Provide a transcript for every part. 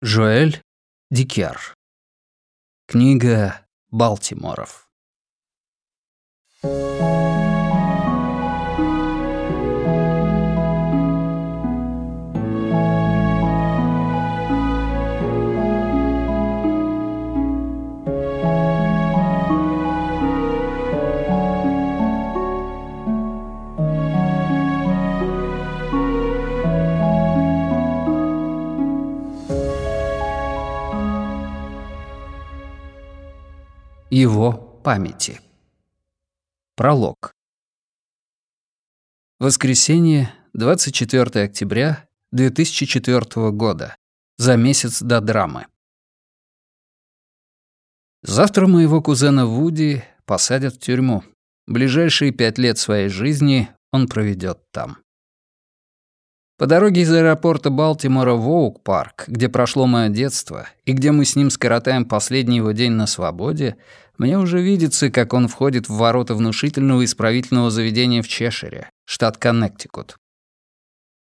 Жоэль Дикер. Книга Балтиморов. Его памяти. Пролог. Воскресенье, 24 октября 2004 года. За месяц до драмы. Завтра моего кузена Вуди посадят в тюрьму. Ближайшие пять лет своей жизни он проведет там. По дороге из аэропорта Балтимора в Оук-парк, где прошло мое детство, и где мы с ним скоротаем последний его день на свободе, мне уже видится, как он входит в ворота внушительного исправительного заведения в Чешире, штат Коннектикут.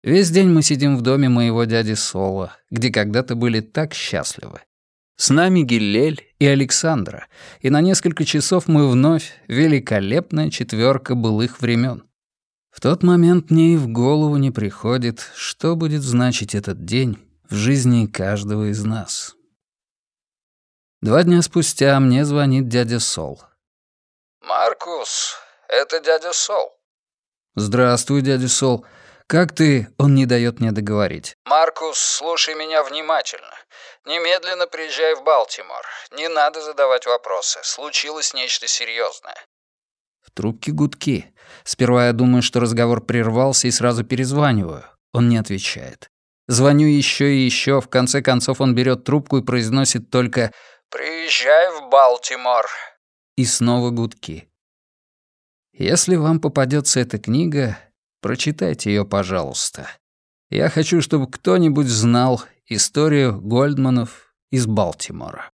Весь день мы сидим в доме моего дяди Соло, где когда-то были так счастливы. С нами Гиллель и Александра, и на несколько часов мы вновь великолепная четверка былых времен. В тот момент мне и в голову не приходит, что будет значить этот день в жизни каждого из нас. Два дня спустя мне звонит дядя Сол. «Маркус, это дядя Сол». «Здравствуй, дядя Сол. Как ты?» Он не дает мне договорить. «Маркус, слушай меня внимательно. Немедленно приезжай в Балтимор. Не надо задавать вопросы. Случилось нечто серьезное. В трубке гудки. Сперва я думаю, что разговор прервался и сразу перезваниваю. Он не отвечает. Звоню еще и еще. В конце концов он берет трубку и произносит только «Приезжай в Балтимор». И снова гудки. Если вам попадется эта книга, прочитайте ее, пожалуйста. Я хочу, чтобы кто-нибудь знал историю Гольдманов из Балтимора.